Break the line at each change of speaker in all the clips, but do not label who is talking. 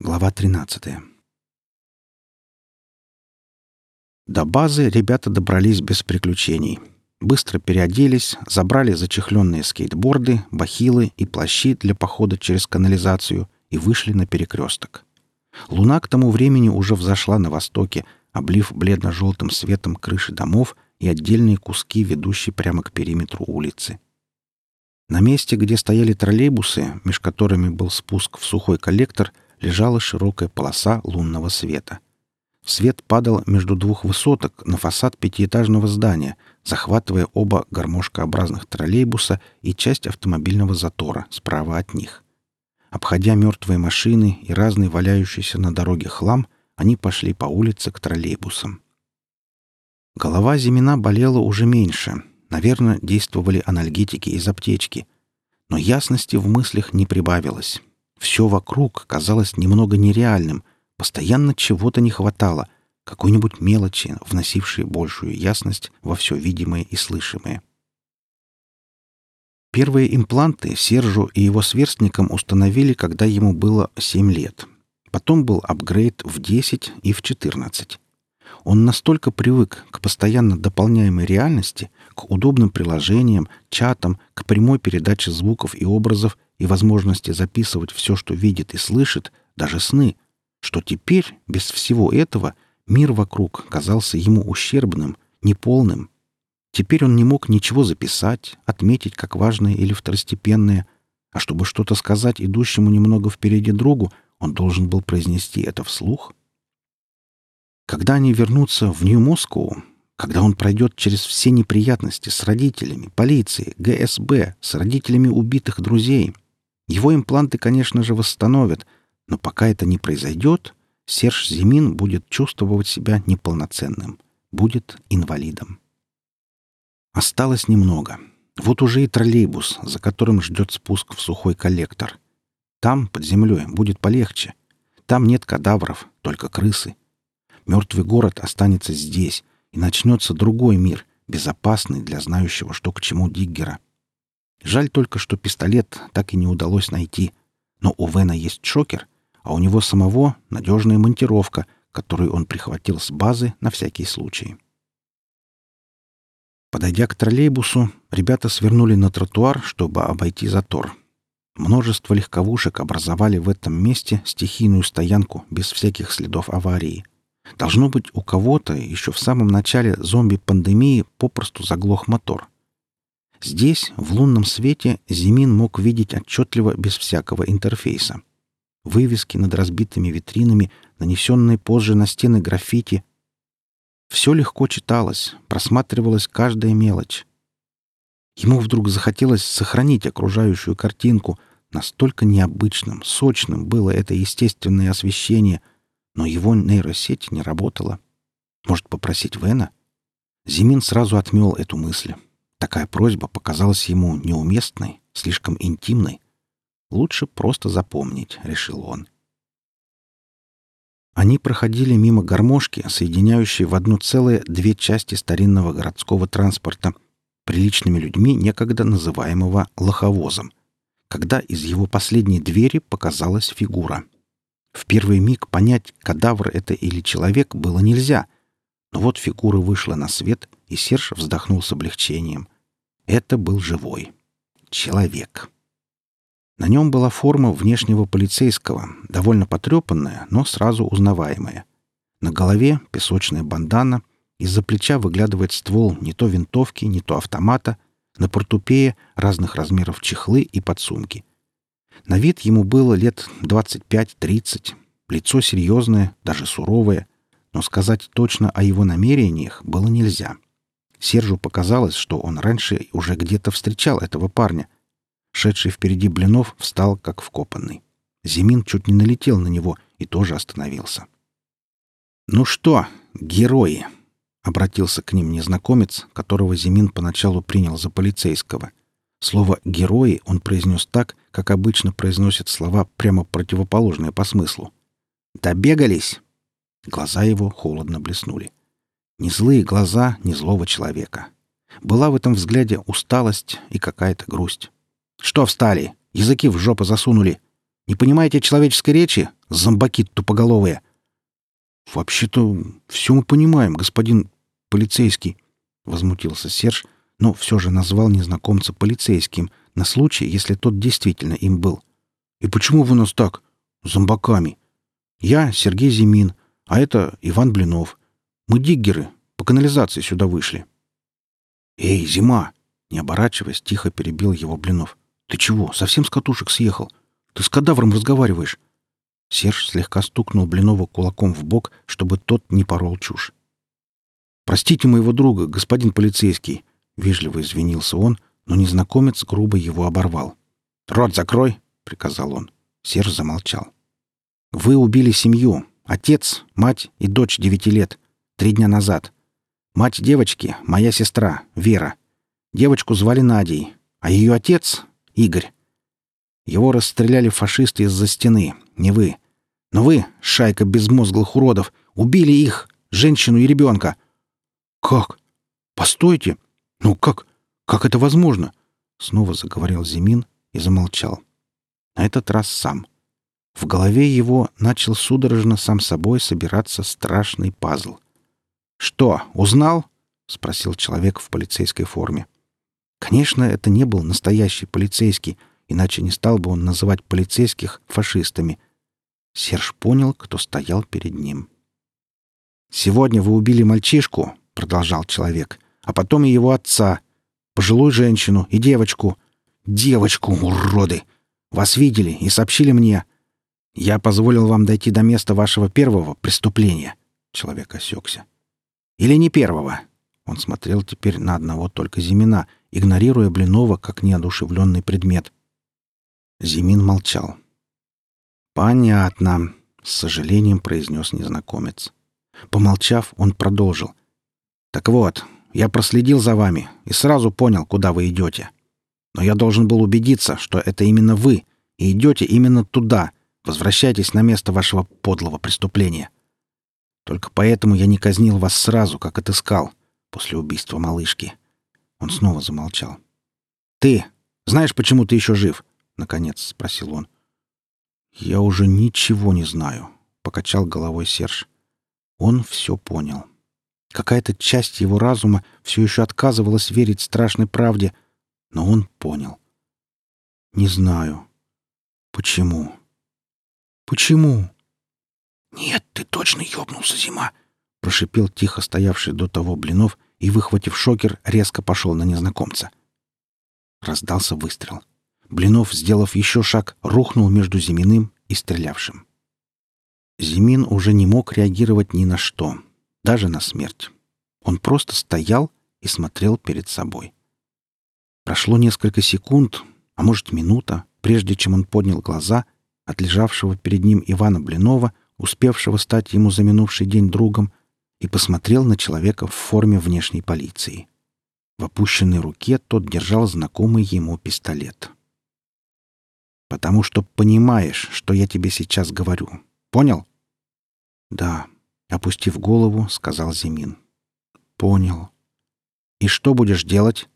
Глава 13. До базы ребята добрались без приключений. Быстро переоделись, забрали зачехленные скейтборды, бахилы и плащи для похода через канализацию и вышли на перекресток. Луна к тому времени уже взошла на востоке, облив бледно-желтым светом крыши домов и отдельные куски, ведущие прямо к периметру улицы. На месте, где стояли троллейбусы, меж которыми был спуск в сухой коллектор — лежала широкая полоса лунного света. Свет падал между двух высоток на фасад пятиэтажного здания, захватывая оба гармошкообразных троллейбуса и часть автомобильного затора справа от них. Обходя мертвые машины и разный валяющийся на дороге хлам, они пошли по улице к троллейбусам. Голова Зимина болела уже меньше. Наверное, действовали анальгетики из аптечки. Но ясности в мыслях не прибавилось. Все вокруг казалось немного нереальным, постоянно чего-то не хватало, какой-нибудь мелочи, вносившей большую ясность во все видимое и слышимое. Первые импланты Сержу и его сверстникам установили, когда ему было 7 лет. Потом был апгрейд в 10 и в 14. Он настолько привык к постоянно дополняемой реальности, к удобным приложениям, чатам, к прямой передаче звуков и образов, и возможности записывать все, что видит и слышит, даже сны, что теперь, без всего этого, мир вокруг казался ему ущербным, неполным. Теперь он не мог ничего записать, отметить как важное или второстепенное, а чтобы что-то сказать идущему немного впереди другу, он должен был произнести это вслух. Когда они вернутся в Нью-Москву, когда он пройдет через все неприятности с родителями, полицией, ГСБ, с родителями убитых друзей — его импланты, конечно же, восстановят, но пока это не произойдет, Серж Зимин будет чувствовать себя неполноценным, будет инвалидом. Осталось немного. Вот уже и троллейбус, за которым ждет спуск в сухой коллектор. Там, под землей, будет полегче. Там нет кадавров, только крысы. Мертвый город останется здесь, и начнется другой мир, безопасный для знающего, что к чему Диггера. Жаль только, что пистолет так и не удалось найти. Но у Вена есть шокер, а у него самого надежная монтировка, которую он прихватил с базы на всякий случай. Подойдя к троллейбусу, ребята свернули на тротуар, чтобы обойти затор. Множество легковушек образовали в этом месте стихийную стоянку без всяких следов аварии. Должно быть, у кого-то еще в самом начале зомби-пандемии попросту заглох мотор — Здесь, в лунном свете, Зимин мог видеть отчетливо без всякого интерфейса. Вывески над разбитыми витринами, нанесенные позже на стены граффити. Все легко читалось, просматривалась каждая мелочь. Ему вдруг захотелось сохранить окружающую картинку. Настолько необычным, сочным было это естественное освещение, но его нейросеть не работала. Может, попросить Вена? Зимин сразу отмел эту мысль. Такая просьба показалась ему неуместной, слишком интимной. Лучше просто запомнить, решил он. Они проходили мимо гармошки, соединяющей в одно целое две части старинного городского транспорта, приличными людьми, некогда называемого лоховозом, когда из его последней двери показалась фигура. В первый миг понять, кадавр это или человек, было нельзя, но вот фигура вышла на свет, и Серж вздохнул с облегчением. Это был живой. Человек. На нем была форма внешнего полицейского, довольно потрепанная, но сразу узнаваемая. На голове песочная бандана, из-за плеча выглядывает ствол не то винтовки, не то автомата, на портупее разных размеров чехлы и подсумки. На вид ему было лет 25-30, лицо серьезное, даже суровое, но сказать точно о его намерениях было нельзя. Сержу показалось, что он раньше уже где-то встречал этого парня. Шедший впереди Блинов встал как вкопанный. Зимин чуть не налетел на него и тоже остановился. «Ну что, герои!» — обратился к ним незнакомец, которого Зимин поначалу принял за полицейского. Слово «герои» он произнес так, как обычно произносят слова прямо противоположные по смыслу. «Добегались!» Глаза его холодно блеснули. Ни злые глаза, ни злого человека. Была в этом взгляде усталость и какая-то грусть. «Что встали? Языки в жопу засунули!» Не понимаете человеческой речи? Зомбаки тупоголовые!» «Вообще-то все мы понимаем, господин полицейский», — возмутился Серж, но все же назвал незнакомца полицейским на случай, если тот действительно им был. «И почему вы нас так? Зомбаками? Я Сергей Зимин, а это Иван Блинов. Мы диггеры, по канализации сюда вышли». «Эй, Зима!» — не оборачиваясь, тихо перебил его Блинов. «Ты чего, совсем с катушек съехал? Ты с кадавром разговариваешь?» Серж слегка стукнул Блинова кулаком в бок, чтобы тот не порол чушь. «Простите моего друга, господин полицейский!» — вежливо извинился он, но незнакомец грубо его оборвал. «Рот закрой!» — приказал он. Серж замолчал. «Вы убили семью. Отец, мать и дочь девяти лет. Три дня назад. Мать девочки — моя сестра, Вера. Девочку звали Надей, а ее отец — Игорь. Его расстреляли фашисты из-за стены, не вы. Но вы, шайка безмозглых уродов, убили их, женщину и ребенка. Как? Постойте. Ну как? Как это возможно? Снова заговорил Зимин и замолчал. На этот раз сам. В голове его начал судорожно сам собой собираться страшный пазл. «Что, узнал?» — спросил человек в полицейской форме. Конечно, это не был настоящий полицейский — иначе не стал бы он называть полицейских фашистами. Серж понял, кто стоял перед ним. «Сегодня вы убили мальчишку», — продолжал человек, «а потом и его отца, пожилую женщину и девочку. Девочку, уроды! Вас видели и сообщили мне. Я позволил вам дойти до места вашего первого преступления». Человек осекся. «Или не первого?» Он смотрел теперь на одного только Зимина, игнорируя Блинова как неодушевленный предмет. Зимин молчал. «Понятно», — с сожалением произнес незнакомец. Помолчав, он продолжил. «Так вот, я проследил за вами и сразу понял, куда вы идете. Но я должен был убедиться, что это именно вы, и идете именно туда. Возвращайтесь на место вашего подлого преступления. Только поэтому я не казнил вас сразу, как отыскал, после убийства малышки». Он снова замолчал. «Ты! Знаешь, почему ты еще жив?» — наконец спросил он. «Я уже ничего не знаю», — покачал головой Серж. Он все понял. Какая-то часть его разума все еще отказывалась верить страшной правде, но он понял. «Не знаю. Почему? Почему?» «Нет, ты точно ёбнулся, Зима!» — прошипел тихо стоявший до того Блинов и, выхватив шокер, резко пошел на незнакомца. Раздался выстрел. — Блинов, сделав еще шаг, рухнул между Зиминым и стрелявшим. Зимин уже не мог реагировать ни на что, даже на смерть. Он просто стоял и смотрел перед собой. Прошло несколько секунд, а может минута, прежде чем он поднял глаза от лежавшего перед ним Ивана Блинова, успевшего стать ему за минувший день другом, и посмотрел на человека в форме внешней полиции. В опущенной руке тот держал знакомый ему пистолет потому что понимаешь, что я тебе сейчас говорю. Понял? Да, опустив голову, сказал Зимин. Понял. И что будешь делать?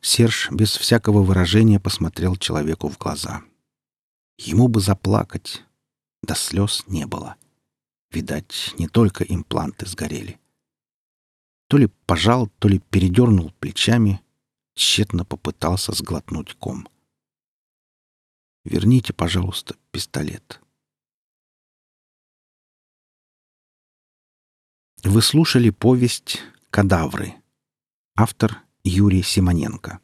Серж без всякого выражения посмотрел человеку в глаза. Ему бы заплакать, да слез не было. Видать, не только импланты сгорели. То ли пожал, то ли передернул плечами, тщетно попытался сглотнуть ком. Верните, пожалуйста, пистолет. Вы слушали повесть «Кадавры». Автор Юрий Симоненко.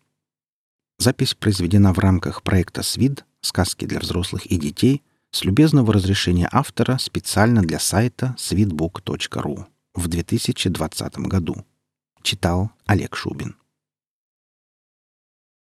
Запись произведена в рамках проекта «СВИД. Сказки для взрослых и детей» с любезного разрешения автора специально для сайта sweetbook.ru в 2020 году. Читал Олег Шубин.